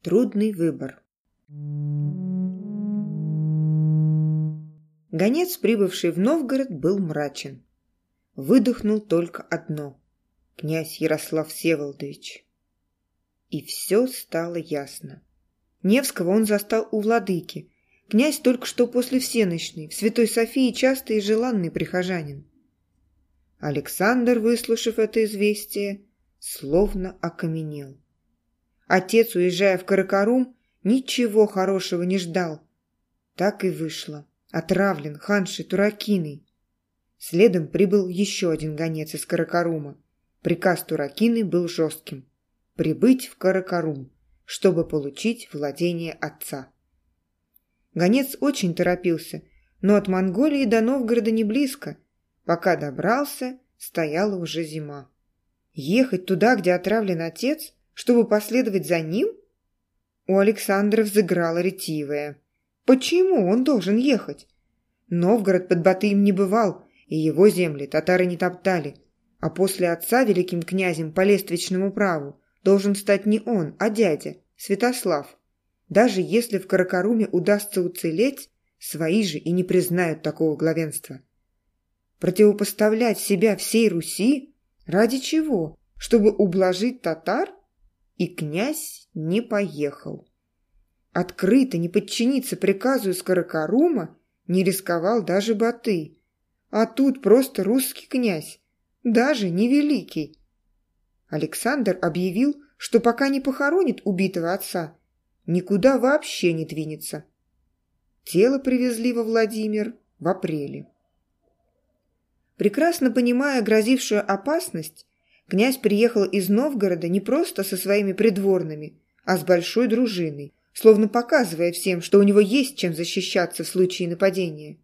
Трудный выбор. Гонец, прибывший в Новгород, был мрачен. Выдохнул только одно – князь Ярослав Всеволодович. И все стало ясно. Невского он застал у владыки. Князь только что после всеночной, в Святой Софии частый и желанный прихожанин. Александр, выслушав это известие, словно окаменел. Отец, уезжая в Каракарум, ничего хорошего не ждал. Так и вышло. Отравлен ханшей Туракиной. Следом прибыл еще один гонец из Каракарума. Приказ Туракины был жестким – прибыть в Каракарум, чтобы получить владение отца. Гонец очень торопился, но от Монголии до Новгорода не близко. Пока добрался, стояла уже зима. Ехать туда, где отравлен отец, чтобы последовать за ним? У Александра взыграла ретивая. Почему он должен ехать? Новгород под Батыем не бывал, и его земли татары не топтали. А после отца великим князем по лествичному праву должен стать не он, а дядя, Святослав. Даже если в Каракаруме удастся уцелеть, свои же и не признают такого главенства. Противопоставлять себя всей Руси? Ради чего? Чтобы ублажить татар? И князь не поехал. Открыто не подчиниться приказу из Каракарума не рисковал даже Баты. А тут просто русский князь, даже не великий. Александр объявил, что пока не похоронит убитого отца, никуда вообще не двинется. Тело привезли во Владимир в апреле. Прекрасно понимая грозившую опасность, князь приехал из Новгорода не просто со своими придворными, а с большой дружиной, словно показывая всем, что у него есть чем защищаться в случае нападения.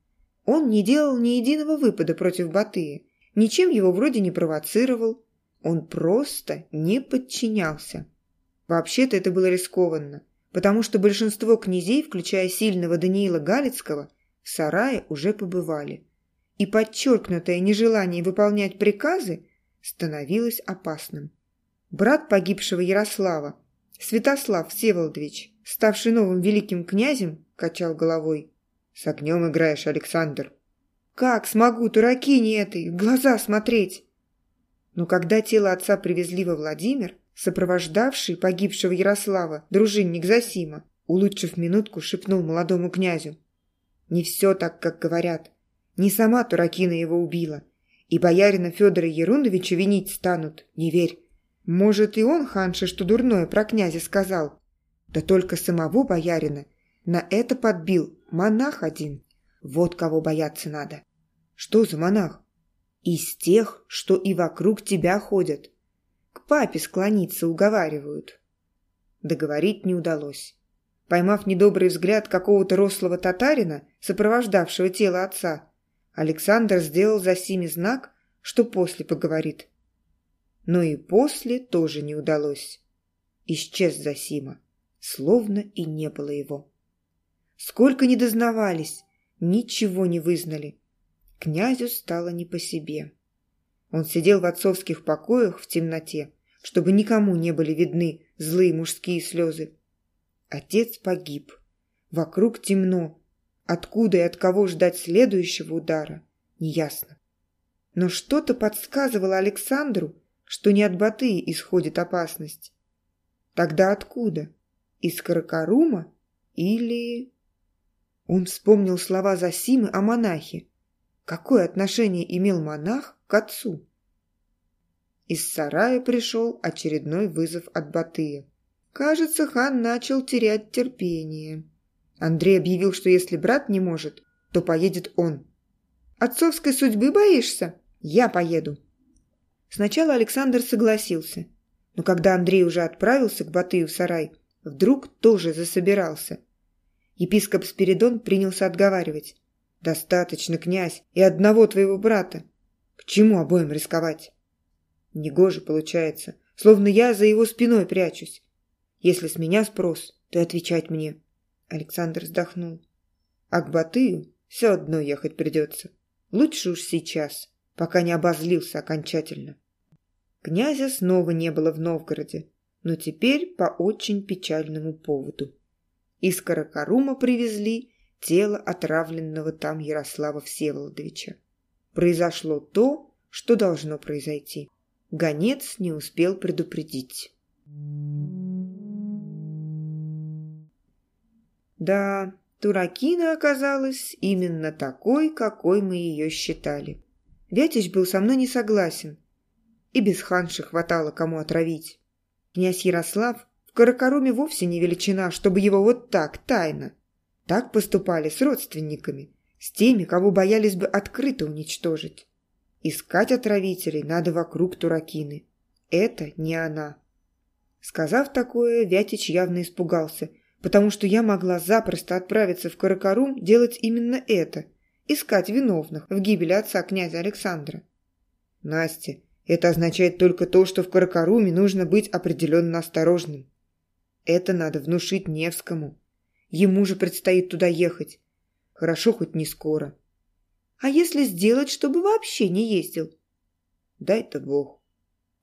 Он не делал ни единого выпада против Батыя, ничем его вроде не провоцировал. Он просто не подчинялся. Вообще-то это было рискованно, потому что большинство князей, включая сильного Даниила Галицкого, в сарае уже побывали. И подчеркнутое нежелание выполнять приказы становилось опасным. Брат погибшего Ярослава, Святослав Всеволодович, ставший новым великим князем, качал головой. «С огнем играешь, Александр». «Как смогу Туракине этой в глаза смотреть?» Но когда тело отца привезли во Владимир, сопровождавший погибшего Ярослава, дружинник Засима, улучшив минутку, шепнул молодому князю. «Не все так, как говорят. Не сама Туракина его убила. И боярина Федора Еруновича винить станут, не верь. Может, и он, ханше, что дурное про князя сказал. Да только самого боярина на это подбил монах один. Вот кого бояться надо. Что за монах? Из тех, что и вокруг тебя ходят. К папе склониться уговаривают. Договорить не удалось. Поймав недобрый взгляд какого-то рослого татарина, сопровождавшего тело отца, Александр сделал за сими знак, что после поговорит. Но и после тоже не удалось. Исчез Засима словно и не было его. Сколько не дознавались, ничего не вызнали. Князю стало не по себе. Он сидел в отцовских покоях в темноте, чтобы никому не были видны злые мужские слезы. Отец погиб. Вокруг темно. Откуда и от кого ждать следующего удара, неясно. Но что-то подсказывало Александру, что не от Батыя исходит опасность. Тогда откуда? Из Каракарума? Или... Он вспомнил слова Засимы о монахе. Какое отношение имел монах к отцу? Из сарая пришел очередной вызов от Батыя. Кажется, хан начал терять терпение. Андрей объявил, что если брат не может, то поедет он. «Отцовской судьбы боишься? Я поеду». Сначала Александр согласился, но когда Андрей уже отправился к Батыю в сарай, вдруг тоже засобирался. Епископ Спиридон принялся отговаривать. «Достаточно, князь, и одного твоего брата. К чему обоим рисковать?» Негоже получается, словно я за его спиной прячусь. Если с меня спрос, то отвечать мне. Александр вздохнул. А к Батыю все одно ехать придется. Лучше уж сейчас, пока не обозлился окончательно. Князя снова не было в Новгороде но теперь по очень печальному поводу. Из Каракарума привезли тело отравленного там Ярослава Всеволодовича. Произошло то, что должно произойти. Гонец не успел предупредить. Да, Туракина оказалась именно такой, какой мы ее считали. Вятич был со мной не согласен. И без ханши хватало кому отравить. Князь Ярослав в Каракаруме вовсе не величина, чтобы его вот так, тайно. Так поступали с родственниками, с теми, кого боялись бы открыто уничтожить. Искать отравителей надо вокруг Туракины. Это не она. Сказав такое, Вятич явно испугался, потому что я могла запросто отправиться в Каракарум делать именно это – искать виновных в гибели отца князя Александра. Настя, это означает только то, что в Каракаруме нужно быть определенно осторожным. Это надо внушить Невскому. Ему же предстоит туда ехать. Хорошо, хоть не скоро. А если сделать, чтобы вообще не ездил? Дай-то бог.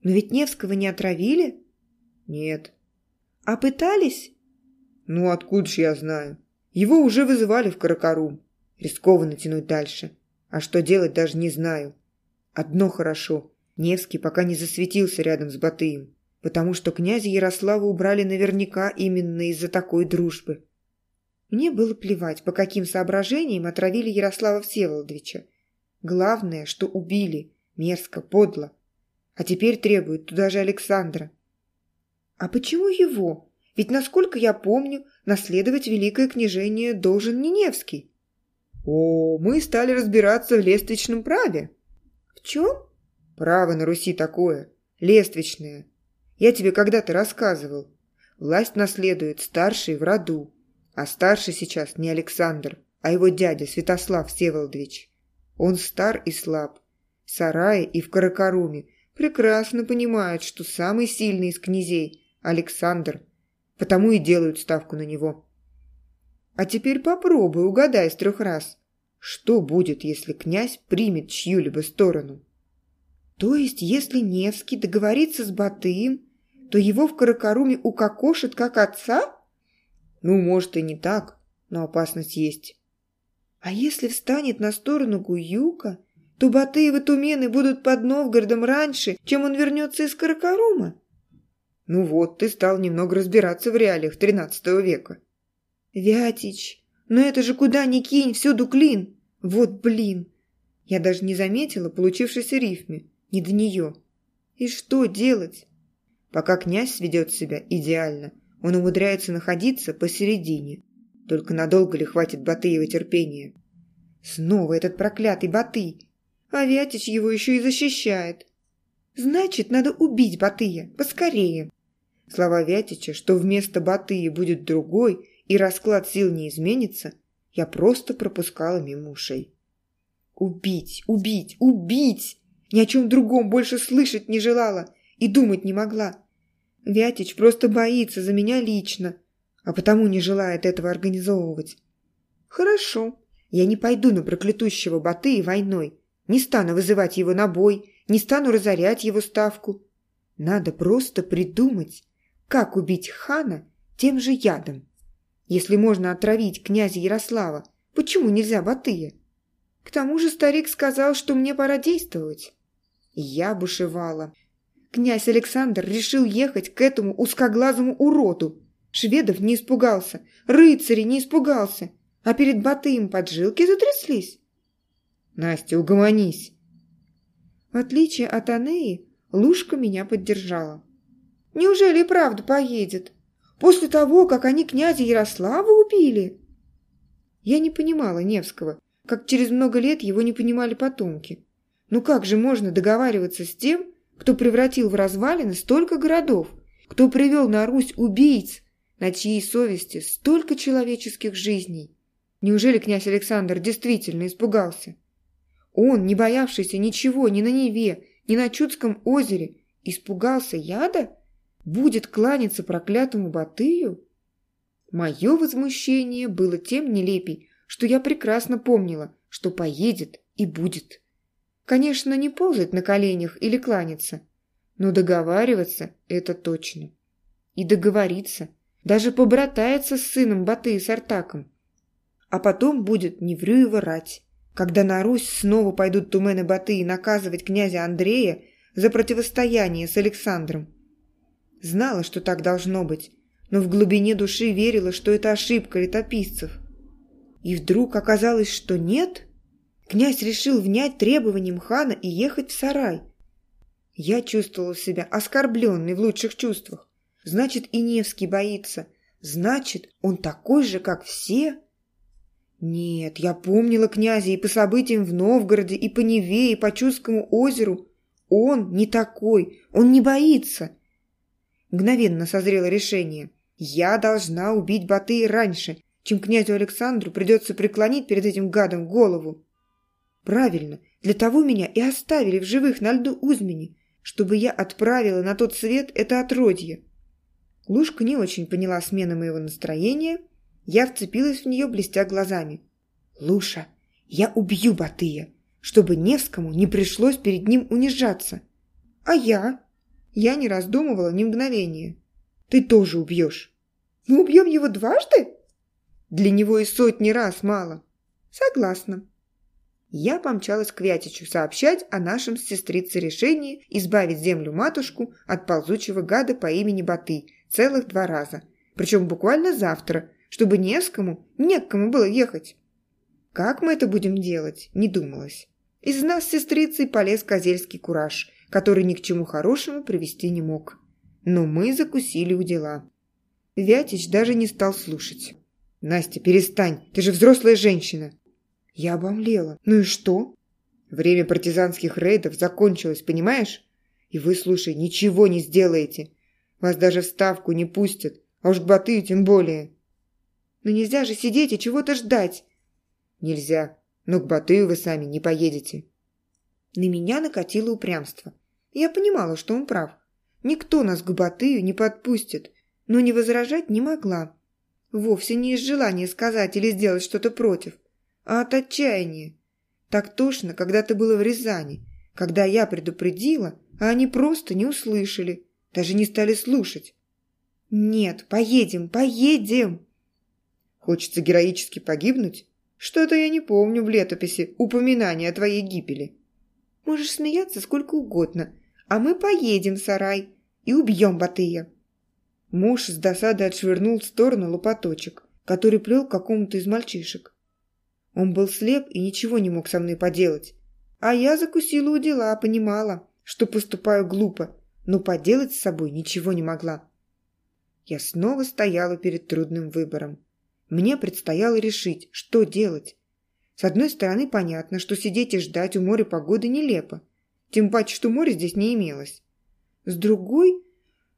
Но ведь Невского не отравили? Нет. А пытались? Ну, откуда ж я знаю? Его уже вызывали в Каракарум. Рискованно тянуть дальше. А что делать, даже не знаю. Одно хорошо. Невский пока не засветился рядом с Батыем, потому что князя Ярослава убрали наверняка именно из-за такой дружбы. Мне было плевать, по каким соображениям отравили Ярослава Всеволодовича. Главное, что убили, мерзко, подло. А теперь требуют туда же Александра. А почему его? Ведь, насколько я помню, наследовать великое княжение должен не Невский. О, мы стали разбираться в лествичном праве. В чем? Право на Руси такое. Лествичное. Я тебе когда-то рассказывал. Власть наследует старший в роду. А старший сейчас не Александр, а его дядя Святослав Всеволодович. Он стар и слаб. В сарае и в Каракаруме прекрасно понимают, что самый сильный из князей – Александр. Потому и делают ставку на него. А теперь попробуй угадай с трех раз. Что будет, если князь примет чью-либо сторону? То есть, если Невский договорится с Батыем, то его в Каракаруме укокошат как отца? Ну, может и не так, но опасность есть. А если встанет на сторону Гуюка, то Батыевы тумены будут под Новгородом раньше, чем он вернется из Каракарума. Ну вот, ты стал немного разбираться в реалиях тринадцатого века. Вятич, но это же куда ни кинь, всюду клин. Вот блин. Я даже не заметила получившейся рифме не до нее. И что делать? Пока князь ведет себя идеально, он умудряется находиться посередине. Только надолго ли хватит Батыева терпения? Снова этот проклятый Батый. А Вятич его еще и защищает. Значит, надо убить Батыя, поскорее. Слова Вятича, что вместо Батыя будет другой и расклад сил не изменится, я просто пропускала мимо ушей. Убить, убить, убить! Ни о чем другом больше слышать не желала и думать не могла. Вятич просто боится за меня лично, а потому не желает этого организовывать. Хорошо, я не пойду на проклятущего Батыя войной, не стану вызывать его на бой, не стану разорять его ставку. Надо просто придумать, как убить хана тем же ядом. Если можно отравить князя Ярослава, почему нельзя Батыя? К тому же старик сказал, что мне пора действовать. Я бушевала. Князь Александр решил ехать к этому узкоглазому уроду. Шведов не испугался, рыцарей не испугался, а перед Батыем поджилки затряслись. Настя, угомонись. В отличие от Анеи, Лушка меня поддержала. Неужели и правда поедет? После того, как они князя Ярослава убили? Я не понимала Невского, как через много лет его не понимали потомки. Ну как же можно договариваться с тем, кто превратил в развалины столько городов, кто привел на Русь убийц, на чьей совести столько человеческих жизней? Неужели князь Александр действительно испугался? Он, не боявшийся ничего ни на Неве, ни на Чудском озере, испугался яда? Будет кланяться проклятому Батыю? Мое возмущение было тем нелепей, что я прекрасно помнила, что поедет и будет. Конечно, не ползать на коленях или кланяться, но договариваться – это точно. и договориться, даже побратается с сыном Баты и Сартаком. А потом будет Неврюева рать, когда на Русь снова пойдут тумены Баты и наказывать князя Андрея за противостояние с Александром. Знала, что так должно быть, но в глубине души верила, что это ошибка летописцев. И вдруг оказалось, что нет. Князь решил внять требованиям хана и ехать в сарай. Я чувствовала себя оскорбленной в лучших чувствах. Значит, и Невский боится. Значит, он такой же, как все. Нет, я помнила князя и по событиям в Новгороде, и по Неве, и по Чудскому озеру. Он не такой, он не боится. Мгновенно созрело решение. Я должна убить Батыя раньше, чем князю Александру придется преклонить перед этим гадом голову. Правильно, для того меня и оставили в живых на льду Узмени, чтобы я отправила на тот свет это отродье. Лушка не очень поняла смены моего настроения. Я вцепилась в нее, блестя глазами. «Луша, я убью Батыя, чтобы Невскому не пришлось перед ним унижаться. А я?» Я не раздумывала ни мгновения. «Ты тоже убьешь». «Мы убьем его дважды?» «Для него и сотни раз мало». «Согласна», я помчалась к Вятичу сообщать о нашем с сестрицей решении избавить землю-матушку от ползучего гада по имени Баты целых два раза. Причем буквально завтра, чтобы не с кому, не к кому было ехать. Как мы это будем делать, не думалось. Из нас с сестрицей полез козельский кураж, который ни к чему хорошему привести не мог. Но мы закусили у дела. Вятич даже не стал слушать. «Настя, перестань, ты же взрослая женщина!» Я обомлела. Ну и что? Время партизанских рейдов закончилось, понимаешь? И вы, слушай, ничего не сделаете. Вас даже в ставку не пустят, а уж к Батыю тем более. Но нельзя же сидеть и чего-то ждать. Нельзя, но к Батыю вы сами не поедете. На меня накатило упрямство. Я понимала, что он прав. Никто нас к Батыю не подпустит, но не возражать не могла. Вовсе не из желания сказать или сделать что-то против а от отчаяния. Так тошно, когда-то было в Рязани, когда я предупредила, а они просто не услышали, даже не стали слушать. «Нет, поедем, поедем!» Хочется героически погибнуть? Что-то я не помню в летописи упоминания о твоей гибели. Можешь смеяться сколько угодно, а мы поедем в сарай и убьем Батыя. Муж с досадой отшвырнул в сторону лопаточек, который плел какому-то из мальчишек. Он был слеп и ничего не мог со мной поделать. А я закусила у дела, понимала, что поступаю глупо, но поделать с собой ничего не могла. Я снова стояла перед трудным выбором. Мне предстояло решить, что делать. С одной стороны, понятно, что сидеть и ждать у моря погоды нелепо. Тем паче, что моря здесь не имелось. С другой,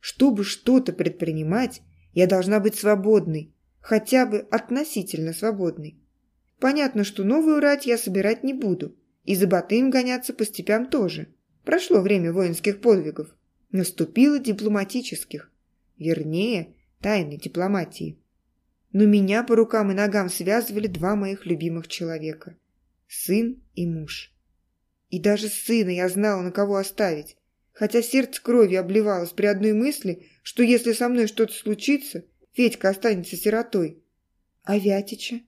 чтобы что-то предпринимать, я должна быть свободной, хотя бы относительно свободной. Понятно, что новую рать я собирать не буду. И за Батыем гоняться по степям тоже. Прошло время воинских подвигов. Наступило дипломатических. Вернее, тайной дипломатии. Но меня по рукам и ногам связывали два моих любимых человека. Сын и муж. И даже сына я знала, на кого оставить. Хотя сердце кровью обливалось при одной мысли, что если со мной что-то случится, Федька останется сиротой. А Вятича?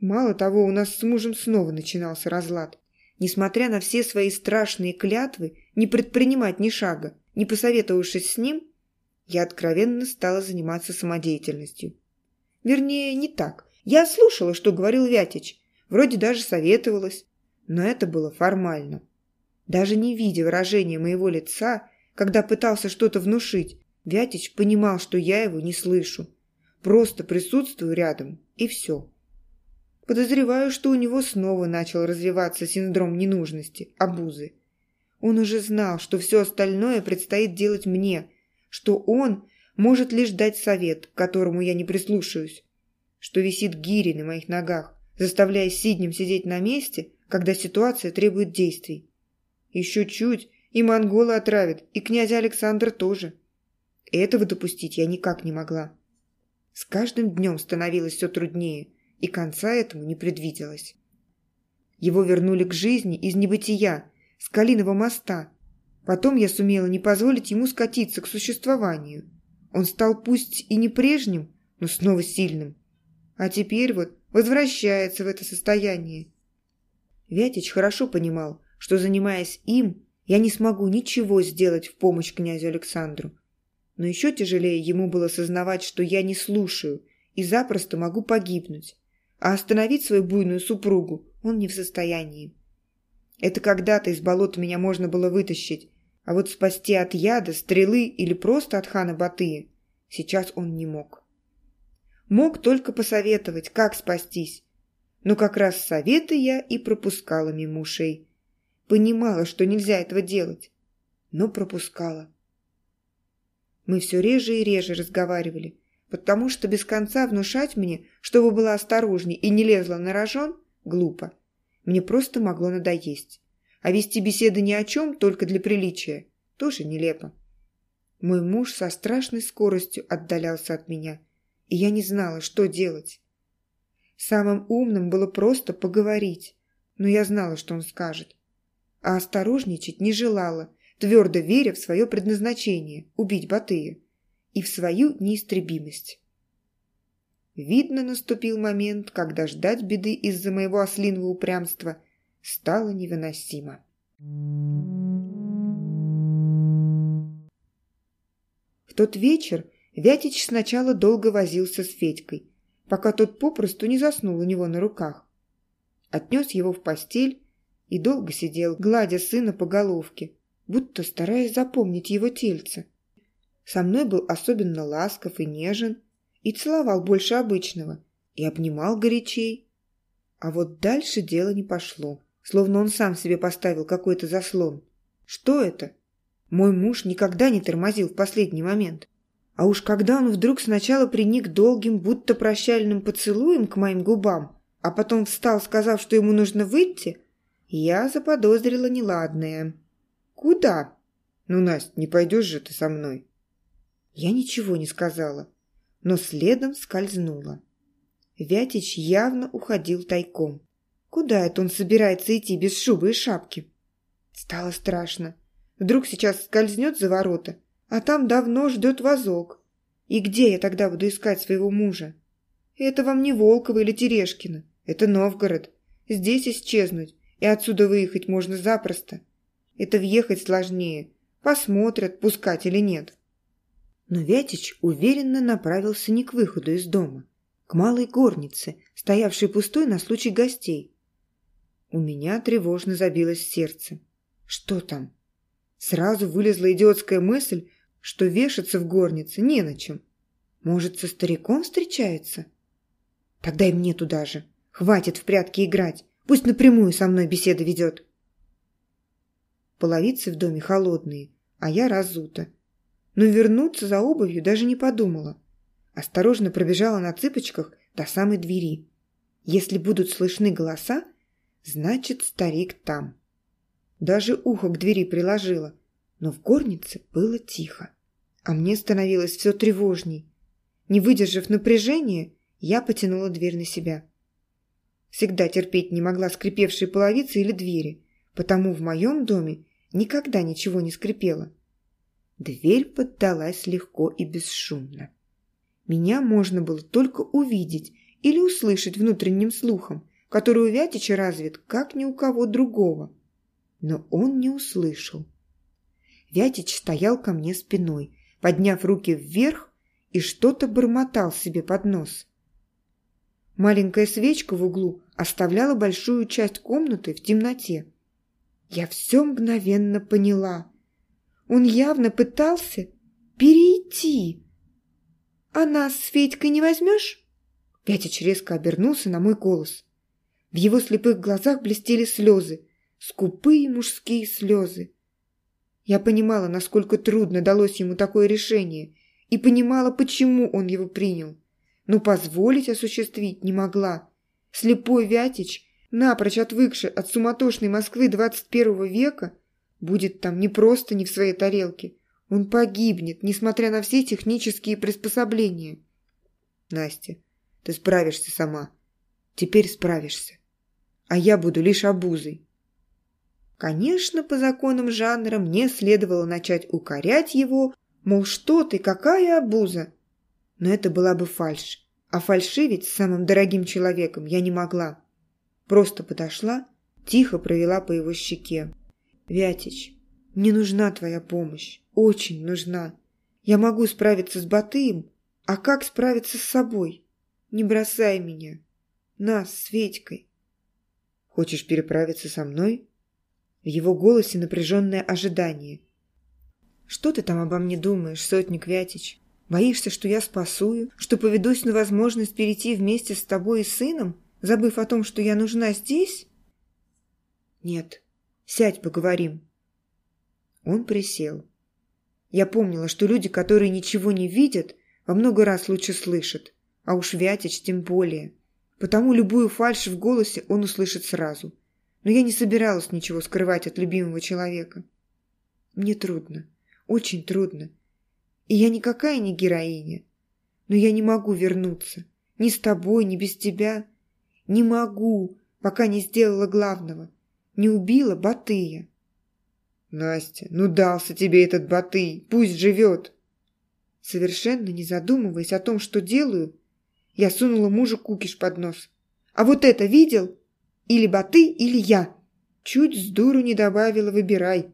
Мало того, у нас с мужем снова начинался разлад. Несмотря на все свои страшные клятвы не предпринимать ни шага, не посоветовавшись с ним, я откровенно стала заниматься самодеятельностью. Вернее, не так. Я слушала, что говорил Вятич, вроде даже советовалась, но это было формально. Даже не видя выражения моего лица, когда пытался что-то внушить, Вятич понимал, что я его не слышу. Просто присутствую рядом, и все. Подозреваю, что у него снова начал развиваться синдром ненужности, обузы. Он уже знал, что все остальное предстоит делать мне, что он может лишь дать совет, к которому я не прислушаюсь, что висит гири на моих ногах, заставляя Сиднем сидеть на месте, когда ситуация требует действий. Еще чуть, и монголы отравят, и князя Александра тоже. Этого допустить я никак не могла. С каждым днем становилось все труднее – и конца этому не предвиделось. Его вернули к жизни из небытия, с Калиного моста. Потом я сумела не позволить ему скатиться к существованию. Он стал пусть и не прежним, но снова сильным. А теперь вот возвращается в это состояние. Вятич хорошо понимал, что, занимаясь им, я не смогу ничего сделать в помощь князю Александру. Но еще тяжелее ему было сознавать, что я не слушаю и запросто могу погибнуть. А остановить свою буйную супругу он не в состоянии. Это когда-то из болота меня можно было вытащить, а вот спасти от яда, стрелы или просто от хана Батыя сейчас он не мог. Мог только посоветовать, как спастись. Но как раз советы я и пропускала мимо ушей. Понимала, что нельзя этого делать, но пропускала. Мы все реже и реже разговаривали, потому что без конца внушать мне, чтобы была осторожней и не лезла на рожон, глупо. Мне просто могло надоесть. А вести беседы ни о чем, только для приличия, тоже нелепо. Мой муж со страшной скоростью отдалялся от меня, и я не знала, что делать. Самым умным было просто поговорить, но я знала, что он скажет. А осторожничать не желала, твердо веря в свое предназначение – убить Батыя, и в свою неистребимость. Видно, наступил момент, когда ждать беды из-за моего ослиного упрямства стало невыносимо. В тот вечер Вятич сначала долго возился с Федькой, пока тот попросту не заснул у него на руках. Отнес его в постель и долго сидел, гладя сына по головке, будто стараясь запомнить его тельце. Со мной был особенно ласков и нежен, и целовал больше обычного, и обнимал горячей. А вот дальше дело не пошло, словно он сам себе поставил какой-то заслон. Что это? Мой муж никогда не тормозил в последний момент. А уж когда он вдруг сначала приник долгим, будто прощальным поцелуем к моим губам, а потом встал, сказав, что ему нужно выйти, я заподозрила неладное. «Куда?» «Ну, Настя, не пойдешь же ты со мной?» Я ничего не сказала но следом скользнула. Вятич явно уходил тайком. Куда это он собирается идти без шубы и шапки? Стало страшно. Вдруг сейчас скользнет за ворота, а там давно ждет вазок. И где я тогда буду искать своего мужа? Это вам не Волково или Терешкино. Это Новгород. Здесь исчезнуть, и отсюда выехать можно запросто. Это въехать сложнее. Посмотрят, пускать или нет. Но Вятич уверенно направился не к выходу из дома, к малой горнице, стоявшей пустой на случай гостей. У меня тревожно забилось сердце. Что там? Сразу вылезла идиотская мысль, что вешаться в горнице не на чем. Может, со стариком встречается? Тогда и мне туда же. Хватит в прятки играть. Пусть напрямую со мной беседа ведет. Половицы в доме холодные, а я разута но вернуться за обувью даже не подумала. Осторожно пробежала на цыпочках до самой двери. Если будут слышны голоса, значит, старик там. Даже ухо к двери приложила, но в горнице было тихо. А мне становилось все тревожней. Не выдержав напряжения, я потянула дверь на себя. Всегда терпеть не могла скрипевшие половицы или двери, потому в моем доме никогда ничего не скрипело. Дверь поддалась легко и бесшумно. Меня можно было только увидеть или услышать внутренним слухом, который у Вятича развит, как ни у кого другого. Но он не услышал. Вятич стоял ко мне спиной, подняв руки вверх и что-то бормотал себе под нос. Маленькая свечка в углу оставляла большую часть комнаты в темноте. Я все мгновенно поняла – он явно пытался перейти. «А нас с Федькой не возьмешь?» Пятич резко обернулся на мой голос. В его слепых глазах блестели слезы, скупые мужские слезы. Я понимала, насколько трудно далось ему такое решение, и понимала, почему он его принял. Но позволить осуществить не могла. Слепой Вятич, напрочь отвыкший от суматошной Москвы двадцать первого века, будет там не просто не в своей тарелке. Он погибнет, несмотря на все технические приспособления. Настя, ты справишься сама. Теперь справишься. А я буду лишь обузой. Конечно, по законам жанра мне следовало начать укорять его, Мол, что ты, какая обуза? Но это была бы фальшь. А фальшивить с самым дорогим человеком я не могла. Просто подошла, тихо провела по его щеке. «Вятич, мне нужна твоя помощь. Очень нужна. Я могу справиться с Батыем, а как справиться с собой? Не бросай меня. Нас с Ведькой». «Хочешь переправиться со мной?» В его голосе напряженное ожидание. «Что ты там обо мне думаешь, сотник Вятич? Боишься, что я спасую, что поведусь на возможность перейти вместе с тобой и сыном, забыв о том, что я нужна здесь?» «Нет, сядь, поговорим». Он присел. Я помнила, что люди, которые ничего не видят, во много раз лучше слышат, а уж Вятич тем более. Потому любую фальшь в голосе он услышит сразу. Но я не собиралась ничего скрывать от любимого человека. Мне трудно, очень трудно. И я никакая не героиня. Но я не могу вернуться. Ни с тобой, ни без тебя. Не могу, пока не сделала главного. Не убила Батыя. «Настя, ну дался тебе этот Батый, пусть живет!» Совершенно не задумываясь о том, что делаю, я сунула мужу кукиш под нос. «А вот это видел? Или Баты, или я!» Чуть с дуру не добавила «выбирай».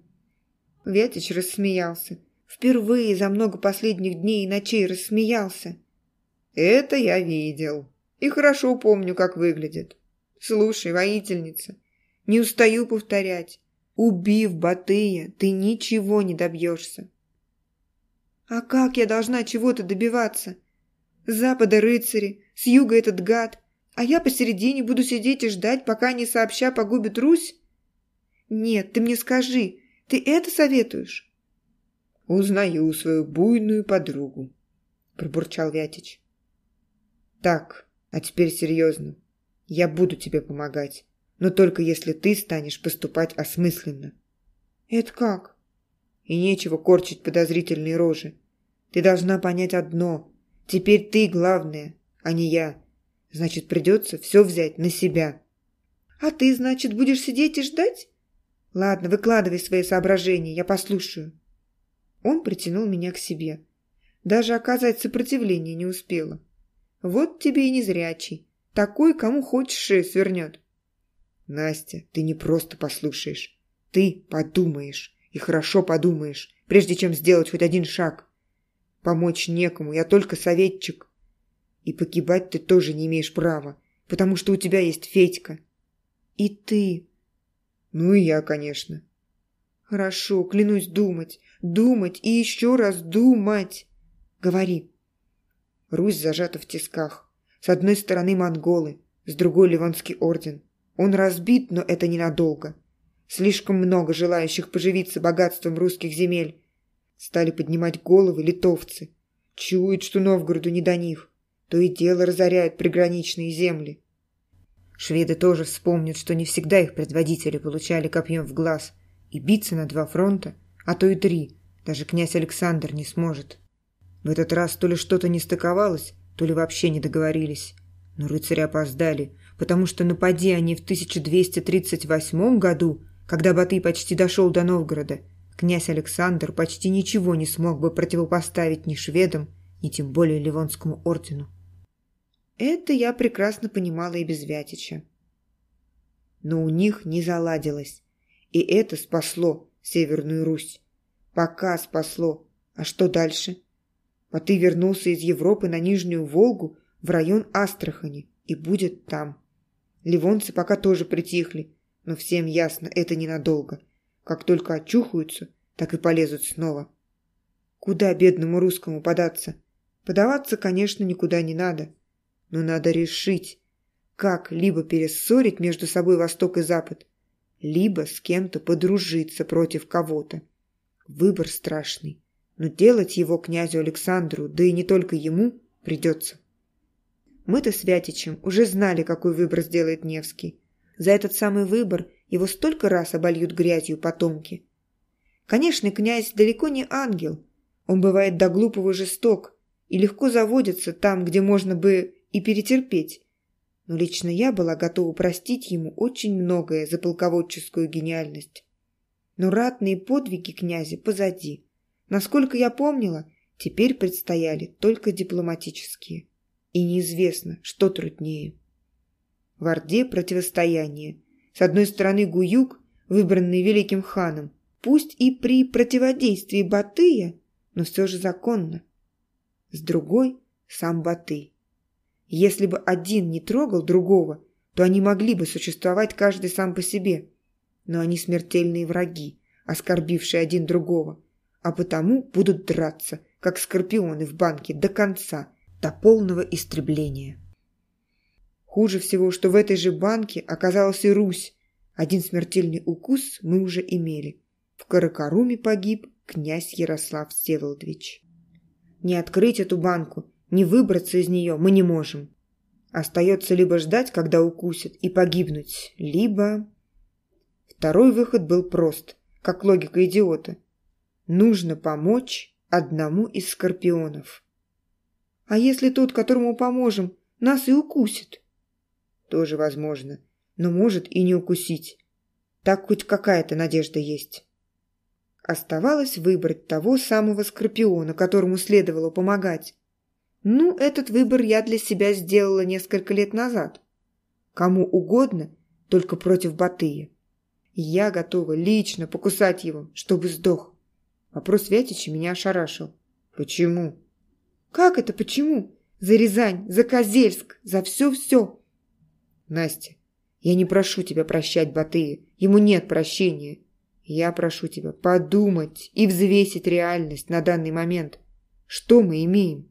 Вятич рассмеялся. Впервые за много последних дней и ночей рассмеялся. «Это я видел. И хорошо помню, как выглядит. Слушай, воительница, не устаю повторять. Убив Батыя, ты ничего не добьешься. А как я должна чего-то добиваться? С запада рыцари, с юга этот гад, а я посередине буду сидеть и ждать, пока они сообща погубят Русь? Нет, ты мне скажи, ты это советуешь? Узнаю свою буйную подругу, пробурчал Вятич. Так, а теперь серьезно. Я буду тебе помогать но только если ты станешь поступать осмысленно. Это как? И нечего корчить подозрительные рожи. Ты должна понять одно. Теперь ты главная, а не я. Значит, придется все взять на себя. А ты, значит, будешь сидеть и ждать? Ладно, выкладывай свои соображения, я послушаю. Он притянул меня к себе. Даже оказать сопротивление не успела. Вот тебе и незрячий. Такой, кому хочешь, шею свернет. Настя, ты не просто послушаешь. Ты подумаешь. И хорошо подумаешь, прежде чем сделать хоть один шаг. Помочь некому, я только советчик. И погибать ты тоже не имеешь права, потому что у тебя есть Федька. И ты. Ну и я, конечно. Хорошо, клянусь думать, думать и еще раз думать. Говори. Русь зажата в тисках. С одной стороны монголы, с другой Ливанский орден. Он разбит, но это ненадолго. Слишком много желающих поживиться богатством русских земель. Стали поднимать головы литовцы. Чуют, что Новгороду не до них. То и дело разоряют приграничные земли. Шведы тоже вспомнят, что не всегда их предводители получали копьем в глаз. И биться на два фронта, а то и три, даже князь Александр не сможет. В этот раз то ли что-то не стыковалось, то ли вообще не договорились. Но рыцари опоздали, потому что напади они в 1238 году, когда Батый почти дошел до Новгорода, князь Александр почти ничего не смог бы противопоставить ни шведам, ни тем более Ливонскому ордену. Это я прекрасно понимала и без Вятича. Но у них не заладилось, и это спасло Северную Русь. Пока спасло. А что дальше? Батый вернулся из Европы на Нижнюю Волгу в район Астрахани и будет там. Ливонцы пока тоже притихли, но всем ясно, это ненадолго. Как только очухаются, так и полезут снова. Куда бедному русскому податься? Подаваться, конечно, никуда не надо. Но надо решить, как либо перессорить между собой Восток и Запад, либо с кем-то подружиться против кого-то. Выбор страшный, но делать его князю Александру, да и не только ему, придется. Мы-то с Вятичем уже знали, какой выбор сделает Невский. За этот самый выбор его столько раз обольют грязью потомки. Конечно, князь далеко не ангел. Он бывает до глупого жесток и легко заводится там, где можно бы и перетерпеть. Но лично я была готова простить ему очень многое за полководческую гениальность. Но ратные подвиги князя позади. Насколько я помнила, теперь предстояли только дипломатические. И неизвестно, что труднее. В Орде противостояние. С одной стороны Гуюк, выбранный великим ханом, пусть и при противодействии Батыя, но все же законно. С другой – сам Батый. Если бы один не трогал другого, то они могли бы существовать каждый сам по себе. Но они смертельные враги, оскорбившие один другого, а потому будут драться, как скорпионы в банке, до конца, до полного истребления. Хуже всего, что в этой же банке оказалась и Русь. Один смертельный укус мы уже имели. В Каракаруме погиб князь Ярослав Всеволодович. Не открыть эту банку, не выбраться из нее мы не можем. Остается либо ждать, когда укусят, и погибнуть, либо... Второй выход был прост, как логика идиота. Нужно помочь одному из скорпионов. А если тот, которому поможем, нас и укусит? Тоже возможно, но может и не укусить. Так хоть какая-то надежда есть. Оставалось выбрать того самого скорпиона, которому следовало помогать. Ну, этот выбор я для себя сделала несколько лет назад. Кому угодно, только против Батыя. Я готова лично покусать его, чтобы сдох. Вопрос Вятича меня ошарашил. Почему? Как это почему? За Рязань, за Козельск, за все-все. Настя, я не прошу тебя прощать Батыя. Ему нет прощения. Я прошу тебя подумать и взвесить реальность на данный момент. Что мы имеем?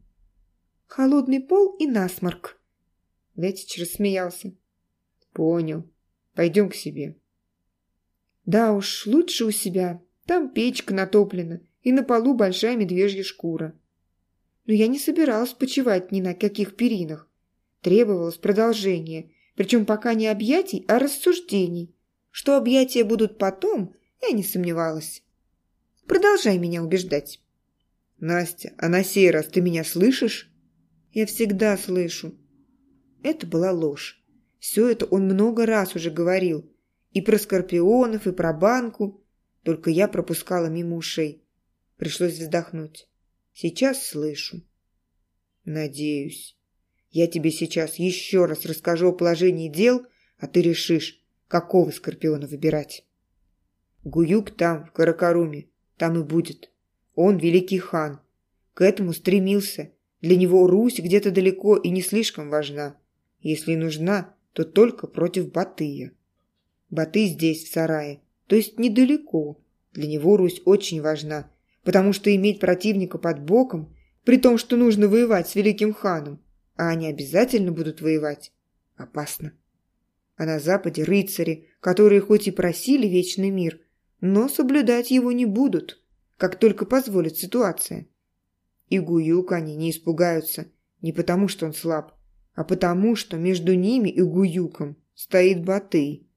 холодный пол и насморк. Вятич рассмеялся. Понял. Пойдем к себе. Да уж, лучше у себя. Там печка натоплена, и на полу большая медвежья шкура. Но я не собиралась почивать ни на каких перинах. Требовалось продолжение, причем пока не объятий, а рассуждений. Что объятия будут потом, я не сомневалась. Продолжай меня убеждать. Настя, а на сей раз ты меня слышишь? Я всегда слышу». Это была ложь. Все это он много раз уже говорил. И про скорпионов, и про банку. Только я пропускала мимо ушей. Пришлось вздохнуть. Сейчас слышу. Надеюсь. Я тебе сейчас еще раз расскажу о положении дел, а ты решишь, какого скорпиона выбирать. Гуюк там, в Каракаруме, там и будет. Он великий хан. К этому стремился для него Русь где-то далеко и не слишком важна. Если нужна, то только против Батыя. Батый здесь, в сарае, то есть недалеко. Для него Русь очень важна, потому что иметь противника под боком, при том, что нужно воевать с великим ханом, а они обязательно будут воевать, опасно. А на Западе рыцари, которые хоть и просили вечный мир, но соблюдать его не будут, как только позволит ситуация. И Гуюк они не испугаются не потому, что он слаб, а потому, что между ними и Гуюком стоит Батый.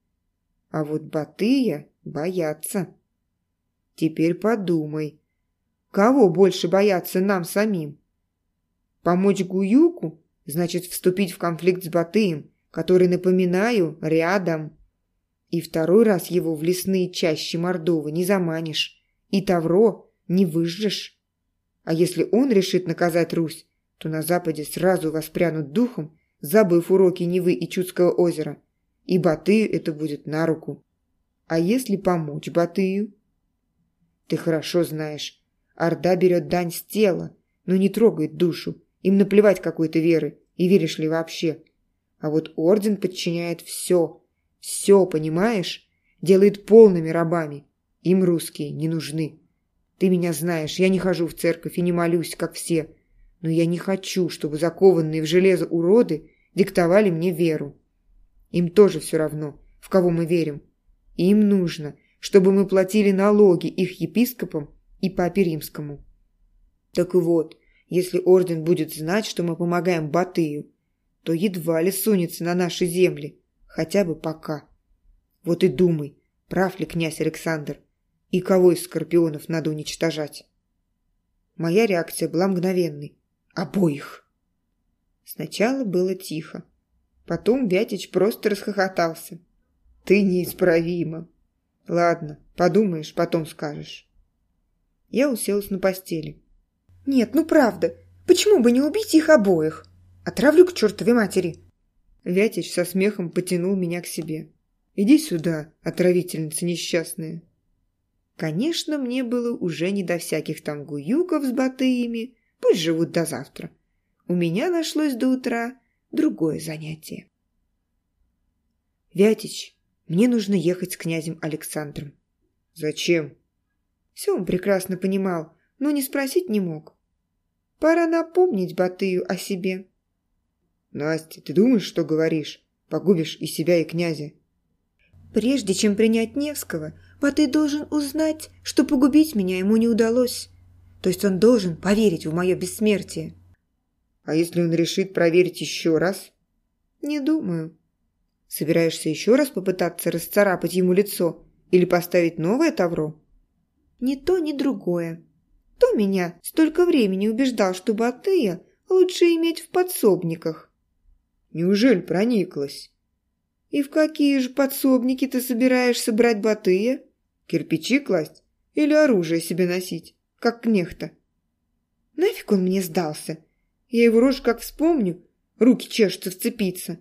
А вот Батыя боятся. Теперь подумай, кого больше бояться нам самим? Помочь Гуюку значит вступить в конфликт с Батыем, который, напоминаю, рядом. И второй раз его в лесные чащи Мордовы не заманишь, и Тавро не выжжешь. А если он решит наказать Русь, то на Западе сразу воспрянут духом, забыв уроки Невы и Чудского озера. И Батыю это будет на руку. А если помочь Батыю? Ты хорошо знаешь, Орда берет дань с тела, но не трогает душу. Им наплевать какой то веры, и веришь ли вообще. А вот Орден подчиняет все. Все, понимаешь? Делает полными рабами. Им русские не нужны. Ты меня знаешь, я не хожу в церковь и не молюсь, как все. Но я не хочу, чтобы закованные в железо уроды диктовали мне веру. Им тоже все равно, в кого мы верим. Им нужно, чтобы мы платили налоги их епископам и папе римскому. Так вот, если орден будет знать, что мы помогаем Батыю, то едва ли сунется на наши земли, хотя бы пока. Вот и думай, прав ли князь Александр и кого из скорпионов надо уничтожать. Моя реакция была мгновенной. Обоих. Сначала было тихо. Потом Вятич просто расхохотался. Ты неисправима. Ладно, подумаешь, потом скажешь. Я уселась на постели. «Нет, ну правда, почему бы не убить их обоих? Отравлю к чертовой матери!» Вятич со смехом потянул меня к себе. «Иди сюда, отравительница несчастная!» Конечно, мне было уже не до всяких там гуюков с батыями, пусть живут до завтра. У меня нашлось до утра другое занятие. «Вятич, мне нужно ехать с князем Александром». «Зачем?» Все он прекрасно понимал, но не спросить не мог. Пора напомнить Батыю о себе. «Настя, ты думаешь, что говоришь? Погубишь и себя, и князя». «Прежде чем принять Невского, Батый должен узнать, что погубить меня ему не удалось. То есть он должен поверить в мое бессмертие». «А если он решит проверить еще раз?» «Не думаю». «Собираешься еще раз попытаться расцарапать ему лицо или поставить новое тавро?» «Ни то, ни другое. Кто меня столько времени убеждал, что Батыя лучше иметь в подсобниках?» «Неужели прониклась?» «И в какие же подсобники ты собираешься брать Батыя? Кирпичи класть или оружие себе носить, как кнехта?» «Нафиг он мне сдался?» Я его рожу как вспомню, руки чешутся вцепиться.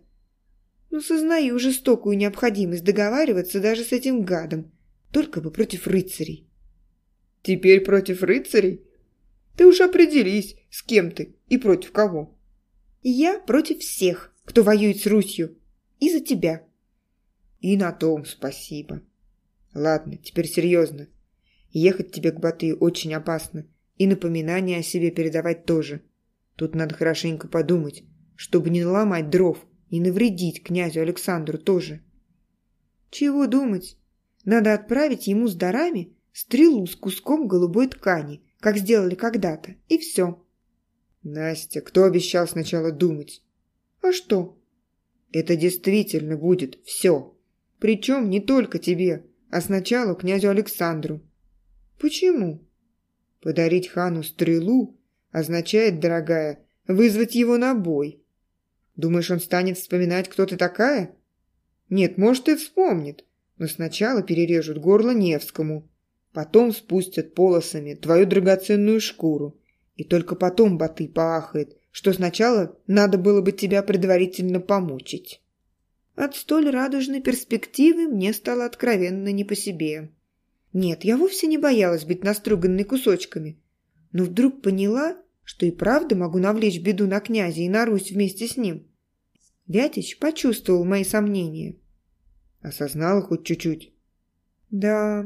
Ну, сознаю жестокую необходимость договариваться даже с этим гадом, только бы против рыцарей. Теперь против рыцарей? Ты уж определись, с кем ты и против кого. Я против всех, кто воюет с Русью, и за тебя. И на том спасибо. Ладно, теперь серьезно. Ехать тебе к Батыю очень опасно, и напоминание о себе передавать тоже. Тут надо хорошенько подумать, чтобы не наломать дров, и навредить князю Александру тоже. Чего думать? Надо отправить ему с дарами стрелу с куском голубой ткани, как сделали когда-то, и все. Настя, кто обещал сначала думать? А что? Это действительно будет все. Причем не только тебе, а сначала князю Александру. Почему? Подарить хану стрелу означает, дорогая, вызвать его на бой. Думаешь, он станет вспоминать, кто ты такая? Нет, может, и вспомнит, но сначала перережут горло Невскому, потом спустят полосами твою драгоценную шкуру, и только потом Баты поахает, что сначала надо было бы тебя предварительно помучить. От столь радужной перспективы мне стало откровенно не по себе. Нет, я вовсе не боялась быть наструганной кусочками, но вдруг поняла, что и правда могу навлечь беду на князя и на Русь вместе с ним. Вятич почувствовал мои сомнения. Осознала хоть чуть-чуть. Да.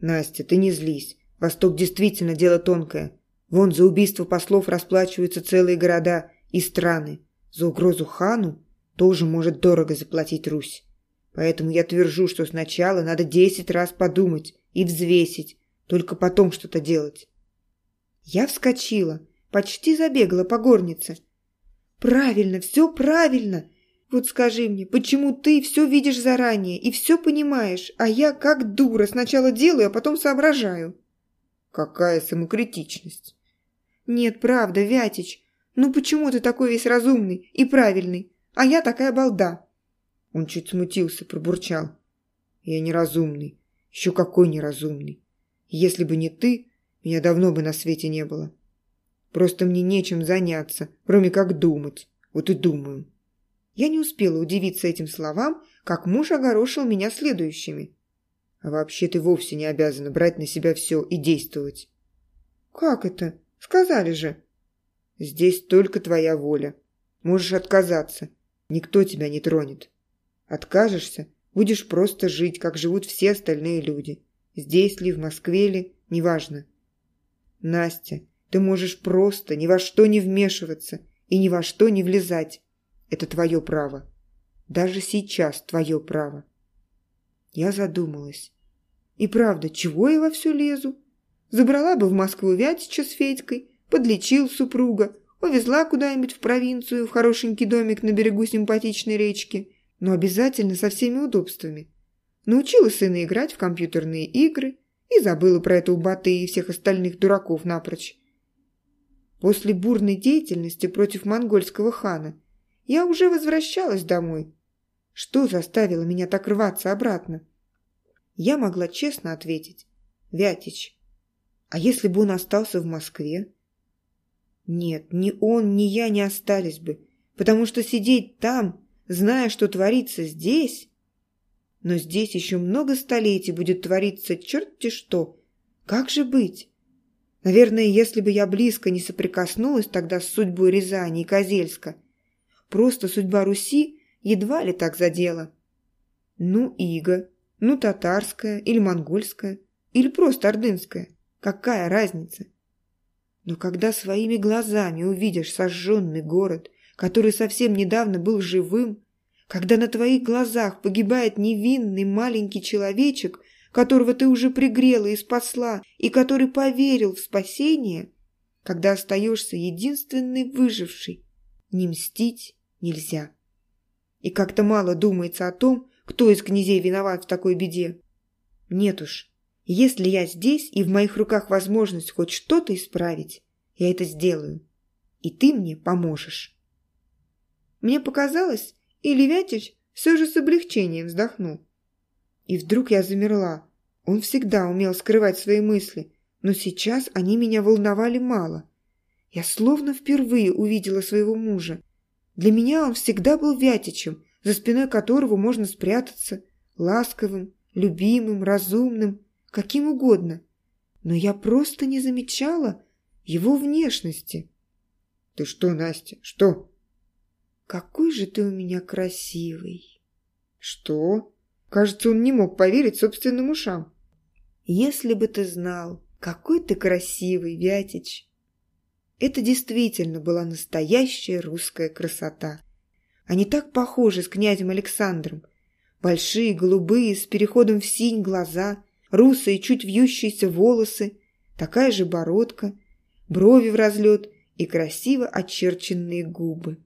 Настя, ты не злись. Восток действительно дело тонкое. Вон за убийство послов расплачиваются целые города и страны. За угрозу хану тоже может дорого заплатить Русь. Поэтому я твержу, что сначала надо десять раз подумать и взвесить, только потом что-то делать. Я вскочила, почти забегала по горнице. «Правильно, все правильно! Вот скажи мне, почему ты все видишь заранее и все понимаешь, а я, как дура, сначала делаю, а потом соображаю?» «Какая самокритичность!» «Нет, правда, Вятич, ну почему ты такой весь разумный и правильный, а я такая балда?» Он чуть смутился, пробурчал. «Я неразумный, еще какой неразумный! Если бы не ты, меня давно бы на свете не было. Просто мне нечем заняться, кроме как думать. Вот и думаю. Я не успела удивиться этим словам, как муж огорошил меня следующими. А вообще ты вовсе не обязана брать на себя все и действовать. Как это? Сказали же. Здесь только твоя воля. Можешь отказаться. Никто тебя не тронет. Откажешься, будешь просто жить, как живут все остальные люди. Здесь ли, в Москве ли, неважно. Настя, ты можешь просто ни во что не вмешиваться и ни во что не влезать. Это твое право. Даже сейчас твое право. Я задумалась. И правда, чего я во все лезу? Забрала бы в Москву Вятича с Федькой, подлечил супруга, увезла куда-нибудь в провинцию, в хорошенький домик на берегу симпатичной речки, но обязательно со всеми удобствами. Научила сына играть в компьютерные игры, и забыла про это у Баты и всех остальных дураков напрочь. После бурной деятельности против монгольского хана я уже возвращалась домой. Что заставило меня так рваться обратно? Я могла честно ответить. Вятич. А если бы он остался в Москве? Нет, ни он, ни я не остались бы, потому что сидеть там, зная, что творится здесь... Но здесь еще много столетий будет твориться черти что. Как же быть? Наверное, если бы я близко не соприкоснулась тогда с судьбой Рязани и Козельска, просто судьба Руси едва ли так задела. Ну, иго, ну, татарская или монгольская, или просто ордынская. Какая разница? Но когда своими глазами увидишь сожженный город, который совсем недавно был живым, когда на твоих глазах погибает невинный маленький человечек, которого ты уже пригрела и спасла, и который поверил в спасение, когда остаешься единственный выживший, не мстить нельзя. И как-то мало думается о том, кто из князей виноват в такой беде. Нет уж, если я здесь и в моих руках возможность хоть что-то исправить, я это сделаю. И ты мне поможешь. Мне показалось, или Вятич все же с облегчением вздохнул. И вдруг я замерла. Он всегда умел скрывать свои мысли, но сейчас они меня волновали мало. Я словно впервые увидела своего мужа. Для меня он всегда был Вятичем, за спиной которого можно спрятаться, ласковым, любимым, разумным, каким угодно, но я просто не замечала его внешности. «Ты что, Настя, что?» «Какой же ты у меня красивый!» «Что?» Кажется, он не мог поверить собственным ушам. «Если бы ты знал, какой ты красивый, Вятич!» Это действительно была настоящая русская красота. Они так похожи с князем Александром. Большие, голубые, с переходом в синь глаза, русые, чуть вьющиеся волосы, такая же бородка, брови в разлет и красиво очерченные губы.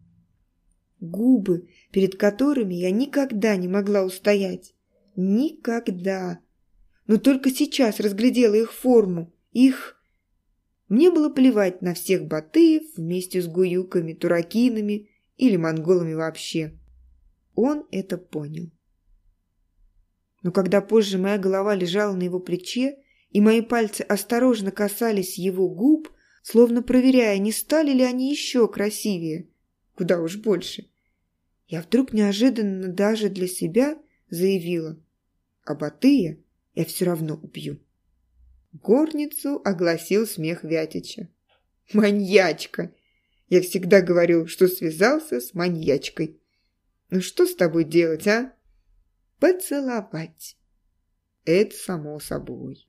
Губы, перед которыми я никогда не могла устоять. Никогда. Но только сейчас разглядела их форму, их... Мне было плевать на всех батыев вместе с гуюками, туракинами или монголами вообще. Он это понял. Но когда позже моя голова лежала на его плече, и мои пальцы осторожно касались его губ, словно проверяя, не стали ли они еще красивее, куда уж больше, я вдруг неожиданно даже для себя заявила, а Батыя я все равно убью. Горницу огласил смех Вятича. «Маньячка! Я всегда говорил, что связался с маньячкой. Ну что с тобой делать, а?» поцеловать. Это само собой.